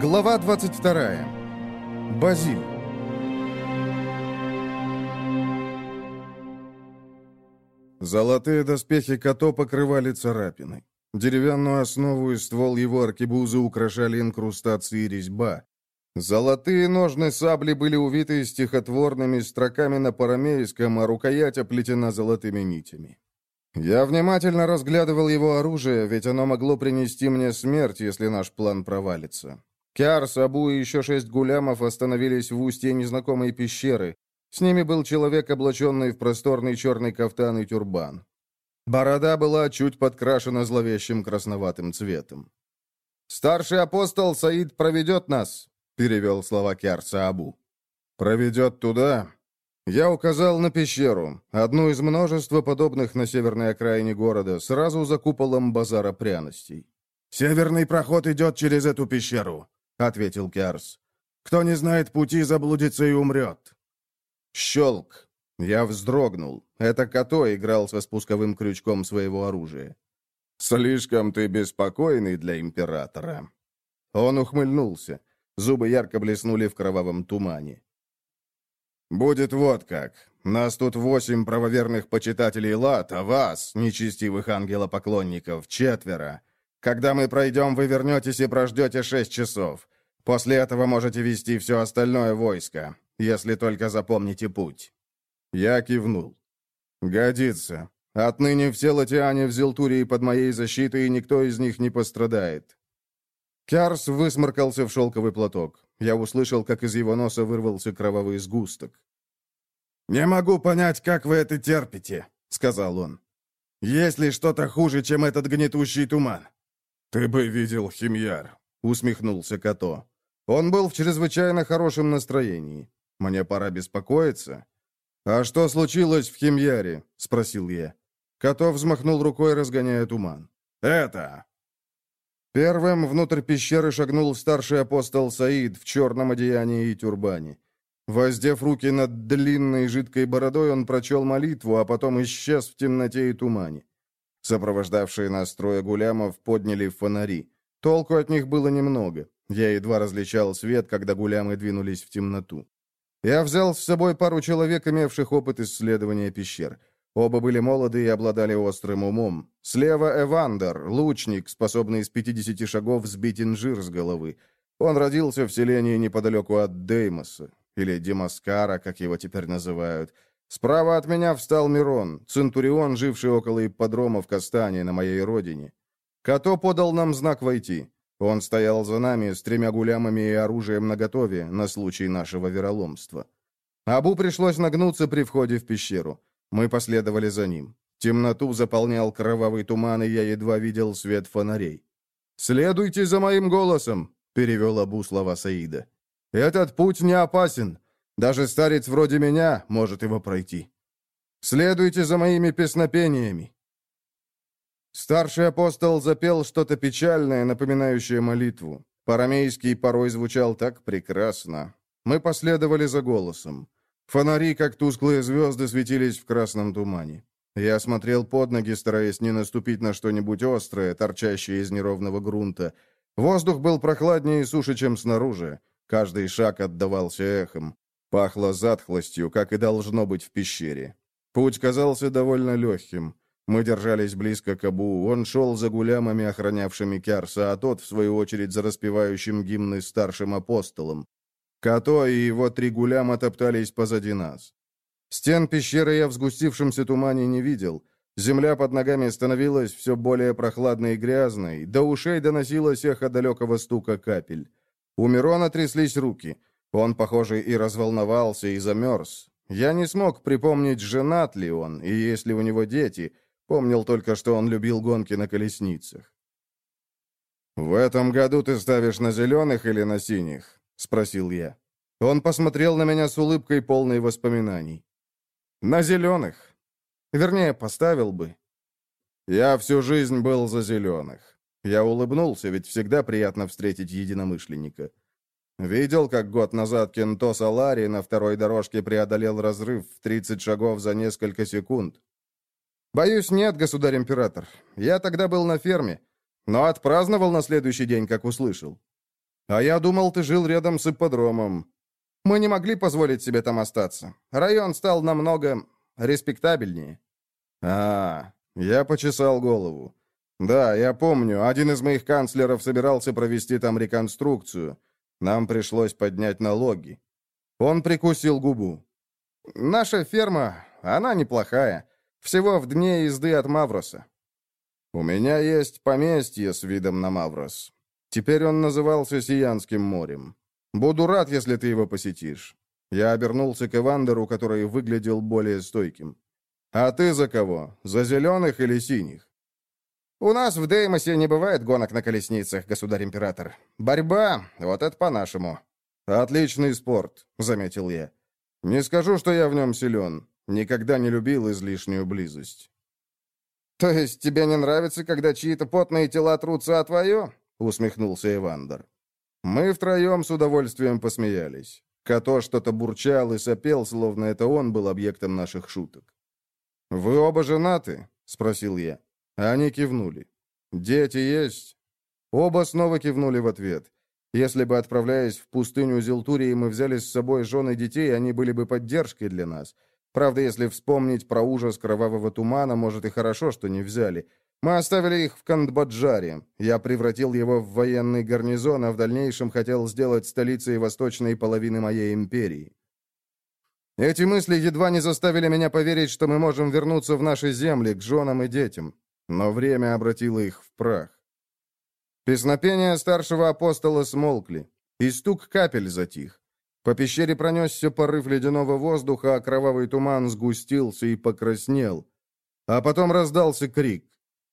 Глава 22. Базиль. Золотые доспехи Като покрывали царапины. Деревянную основу и ствол его аркебузы украшали инкрустации и резьба. Золотые ножны сабли были увиты стихотворными строками на парамейском, а рукоять оплетена золотыми нитями. Я внимательно разглядывал его оружие, ведь оно могло принести мне смерть, если наш план провалится. Киар, Сабу и еще шесть гулямов остановились в устье незнакомой пещеры. С ними был человек, облаченный в просторный черный кафтан и тюрбан. Борода была чуть подкрашена зловещим красноватым цветом. «Старший апостол Саид проведет нас», — перевел слова Киар Саабу. «Проведет туда, я указал на пещеру, одну из множества подобных на северной окраине города, сразу за куполом базара пряностей. «Северный проход идет через эту пещеру», — ответил Киарс. «Кто не знает пути, заблудится и умрет». Щелк. Я вздрогнул. Это Като играл со спусковым крючком своего оружия. «Слишком ты беспокойный для императора». Он ухмыльнулся. Зубы ярко блеснули в кровавом тумане. «Будет вот как. Нас тут восемь правоверных почитателей лад, а вас, нечестивых ангелопоклонников, четверо. Когда мы пройдем, вы вернетесь и прождете шесть часов. После этого можете вести все остальное войско, если только запомните путь». Я кивнул. «Годится. Отныне все латиане в Зелтурии под моей защитой, и никто из них не пострадает». Кярс высморкался в шелковый платок. Я услышал, как из его носа вырвался кровавый сгусток. «Не могу понять, как вы это терпите», — сказал он. «Есть ли что-то хуже, чем этот гнетущий туман?» «Ты бы видел Химьяр», — усмехнулся Като. Он был в чрезвычайно хорошем настроении. «Мне пора беспокоиться». «А что случилось в Химьяре?» — спросил я. Като взмахнул рукой, разгоняя туман. «Это!» Первым внутрь пещеры шагнул старший апостол Саид в черном одеянии и тюрбане. Воздев руки над длинной жидкой бородой, он прочел молитву, а потом исчез в темноте и тумане. Сопровождавшие нас трое гулямов подняли фонари. Толку от них было немного. Я едва различал свет, когда гулямы двинулись в темноту. Я взял с собой пару человек, имевших опыт исследования пещер. Оба были молоды и обладали острым умом. Слева Эвандер, лучник, способный с 50 шагов сбить инжир с головы. Он родился в селении неподалеку от Деймоса или Демаскара, как его теперь называют. Справа от меня встал Мирон, центурион, живший около ипподрома в Кастане, на моей родине. Като подал нам знак войти. Он стоял за нами с тремя гулямами и оружием наготове на случай нашего вероломства. Абу пришлось нагнуться при входе в пещеру. Мы последовали за ним. Темноту заполнял кровавый туман, и я едва видел свет фонарей. «Следуйте за моим голосом», — перевел Абу слова Саида. Этот путь не опасен. Даже старец вроде меня может его пройти. Следуйте за моими песнопениями». Старший апостол запел что-то печальное, напоминающее молитву. Парамейский порой звучал так прекрасно. Мы последовали за голосом. Фонари, как тусклые звезды, светились в красном тумане. Я смотрел под ноги, стараясь не наступить на что-нибудь острое, торчащее из неровного грунта. Воздух был прохладнее и суше, чем снаружи. Каждый шаг отдавался эхом. Пахло затхлостью, как и должно быть в пещере. Путь казался довольно легким. Мы держались близко к Абу. Он шел за гулямами, охранявшими Кярса, а тот, в свою очередь, за распевающим гимны старшим апостолом. Като и его три гуляма топтались позади нас. Стен пещеры я в сгустившемся тумане не видел. Земля под ногами становилась все более прохладной и грязной, до ушей доносилось эхо далекого стука капель. У Мирона тряслись руки. Он, похоже, и разволновался, и замерз. Я не смог припомнить, женат ли он, и есть ли у него дети. Помнил только, что он любил гонки на колесницах. «В этом году ты ставишь на зеленых или на синих?» — спросил я. Он посмотрел на меня с улыбкой, полной воспоминаний. «На зеленых. Вернее, поставил бы. Я всю жизнь был за зеленых. Я улыбнулся, ведь всегда приятно встретить единомышленника. Видел, как год назад Кенто Салари на второй дорожке преодолел разрыв в 30 шагов за несколько секунд? Боюсь, нет, государь-император. Я тогда был на ферме, но отпраздновал на следующий день, как услышал. «А я думал, ты жил рядом с ипподромом». «Мы не могли позволить себе там остаться. Район стал намного респектабельнее». «А, я почесал голову. Да, я помню, один из моих канцлеров собирался провести там реконструкцию. Нам пришлось поднять налоги. Он прикусил губу. Наша ферма, она неплохая. Всего в дне езды от Мавроса. У меня есть поместье с видом на Маврос. Теперь он назывался Сиянским морем. Буду рад, если ты его посетишь. Я обернулся к Эвандеру, который выглядел более стойким. «А ты за кого? За зеленых или синих?» «У нас в Деймосе не бывает гонок на колесницах, государь-император. Борьба, вот это по-нашему». «Отличный спорт», — заметил я. «Не скажу, что я в нем силен. Никогда не любил излишнюю близость». «То есть тебе не нравится, когда чьи-то потные тела трутся о твое?» — усмехнулся Эвандер. Мы втроем с удовольствием посмеялись. Като что-то бурчал и сопел, словно это он был объектом наших шуток. «Вы оба женаты?» — спросил я. Они кивнули. «Дети есть?» Оба снова кивнули в ответ. Если бы, отправляясь в пустыню Зелтурии, мы взяли с собой жены детей, они были бы поддержкой для нас. Правда, если вспомнить про ужас кровавого тумана, может и хорошо, что не взяли. Мы оставили их в Кандбаджаре. Я превратил его в военный гарнизон, а в дальнейшем хотел сделать столицей восточной половины моей империи. Эти мысли едва не заставили меня поверить, что мы можем вернуться в наши земли, к женам и детям. Но время обратило их в прах. Песнопения старшего апостола смолкли, и стук капель затих. По пещере пронесся порыв ледяного воздуха, а кровавый туман сгустился и покраснел. А потом раздался крик.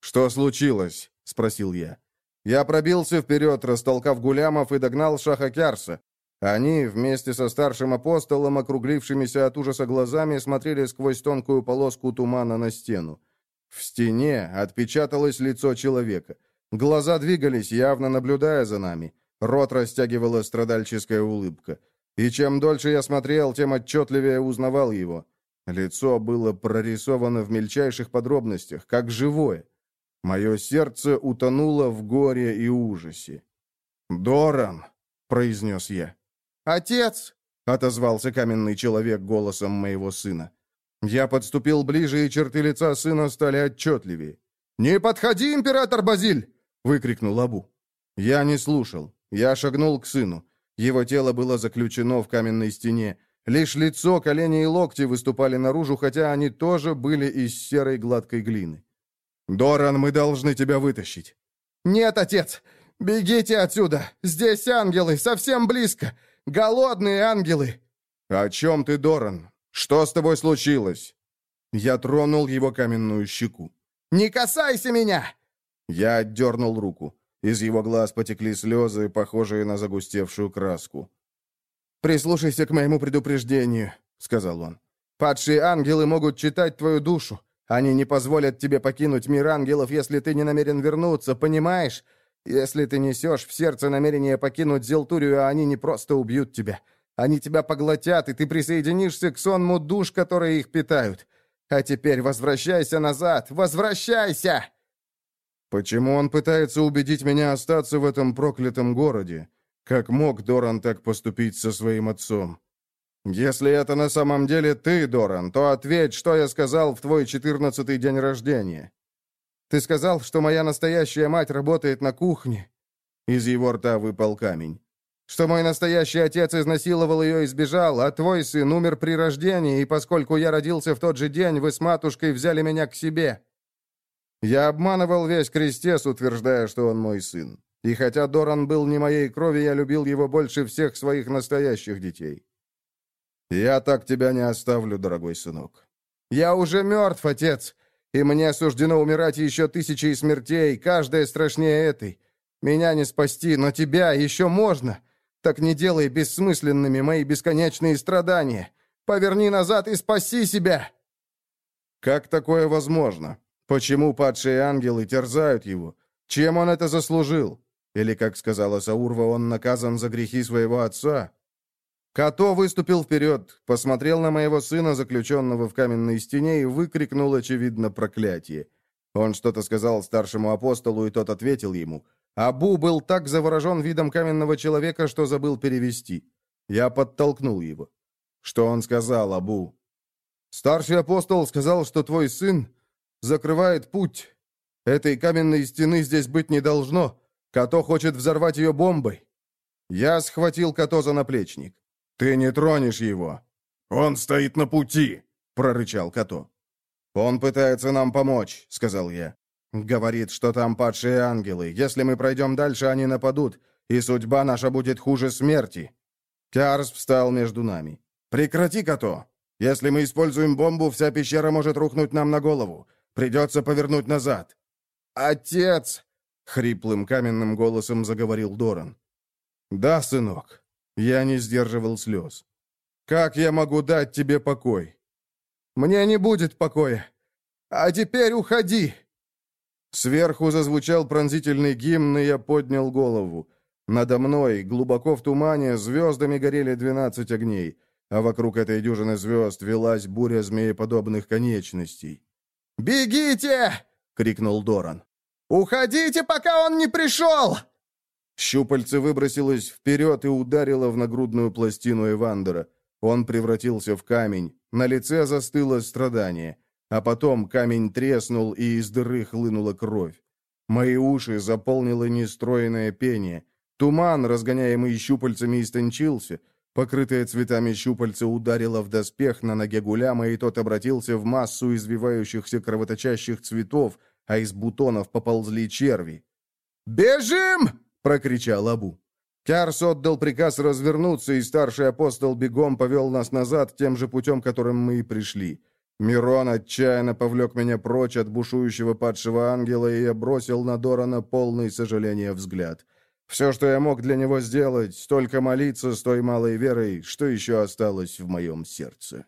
«Что случилось?» — спросил я. Я пробился вперед, растолкав гулямов, и догнал Шаха Кярса. Они, вместе со старшим апостолом, округлившимися от ужаса глазами, смотрели сквозь тонкую полоску тумана на стену. В стене отпечаталось лицо человека. Глаза двигались, явно наблюдая за нами. Рот растягивала страдальческая улыбка. И чем дольше я смотрел, тем отчетливее узнавал его. Лицо было прорисовано в мельчайших подробностях, как живое. Мое сердце утонуло в горе и ужасе. «Доран!» — произнес я. «Отец!» — отозвался каменный человек голосом моего сына. Я подступил ближе, и черты лица сына стали отчетливее. «Не подходи, император Базиль!» — выкрикнул Абу. Я не слушал. Я шагнул к сыну. Его тело было заключено в каменной стене. Лишь лицо, колени и локти выступали наружу, хотя они тоже были из серой гладкой глины. «Доран, мы должны тебя вытащить». «Нет, отец! Бегите отсюда! Здесь ангелы, совсем близко! Голодные ангелы!» «О чем ты, Доран? Что с тобой случилось?» Я тронул его каменную щеку. «Не касайся меня!» Я отдернул руку. Из его глаз потекли слезы, похожие на загустевшую краску. «Прислушайся к моему предупреждению», — сказал он. «Падшие ангелы могут читать твою душу. Они не позволят тебе покинуть мир ангелов, если ты не намерен вернуться, понимаешь? Если ты несешь в сердце намерение покинуть Зелтурию, они не просто убьют тебя. Они тебя поглотят, и ты присоединишься к сонму душ, которые их питают. А теперь возвращайся назад! Возвращайся!» «Почему он пытается убедить меня остаться в этом проклятом городе? Как мог Доран так поступить со своим отцом?» «Если это на самом деле ты, Доран, то ответь, что я сказал в твой четырнадцатый день рождения». «Ты сказал, что моя настоящая мать работает на кухне». Из его рта выпал камень. «Что мой настоящий отец изнасиловал ее и сбежал, а твой сын умер при рождении, и поскольку я родился в тот же день, вы с матушкой взяли меня к себе». Я обманывал весь крестец, утверждая, что он мой сын. И хотя Доран был не моей крови, я любил его больше всех своих настоящих детей. «Я так тебя не оставлю, дорогой сынок». «Я уже мертв, отец, и мне суждено умирать еще тысячи смертей, каждая страшнее этой. Меня не спасти, но тебя еще можно. Так не делай бессмысленными мои бесконечные страдания. Поверни назад и спаси себя!» «Как такое возможно? Почему падшие ангелы терзают его? Чем он это заслужил? Или, как сказала Саурва, он наказан за грехи своего отца?» Като выступил вперед, посмотрел на моего сына, заключенного в каменной стене, и выкрикнул, очевидно, проклятие. Он что-то сказал старшему апостолу, и тот ответил ему. Абу был так заворожен видом каменного человека, что забыл перевести. Я подтолкнул его. Что он сказал, Абу? «Старший апостол сказал, что твой сын закрывает путь. Этой каменной стены здесь быть не должно. Като хочет взорвать ее бомбой». Я схватил Като за наплечник. «Ты не тронешь его». «Он стоит на пути», — прорычал Като. «Он пытается нам помочь», — сказал я. «Говорит, что там падшие ангелы. Если мы пройдем дальше, они нападут, и судьба наша будет хуже смерти». Киарс встал между нами. «Прекрати, Като! Если мы используем бомбу, вся пещера может рухнуть нам на голову. Придется повернуть назад». «Отец!» — хриплым каменным голосом заговорил Доран. «Да, сынок». Я не сдерживал слез. «Как я могу дать тебе покой?» «Мне не будет покоя. А теперь уходи!» Сверху зазвучал пронзительный гимн, и я поднял голову. Надо мной, глубоко в тумане, звездами горели двенадцать огней, а вокруг этой дюжины звезд велась буря змееподобных конечностей. «Бегите!» — крикнул Доран. «Уходите, пока он не пришел!» Щупальце выбросилось вперед и ударило в нагрудную пластину Эвандера. Он превратился в камень. На лице застыло страдание. А потом камень треснул, и из дыры хлынула кровь. Мои уши заполнило нестроенное пение. Туман, разгоняемый щупальцами, истончился. Покрытое цветами щупальце ударило в доспех на ноге гуляма, и тот обратился в массу извивающихся кровоточащих цветов, а из бутонов поползли черви. «Бежим!» — прокричал Абу. Кярс отдал приказ развернуться, и старший апостол бегом повел нас назад тем же путем, которым мы и пришли. Мирон отчаянно повлек меня прочь от бушующего падшего ангела, и я бросил на Дорана полный сожаления взгляд. Все, что я мог для него сделать, только молиться с той малой верой, что еще осталось в моем сердце.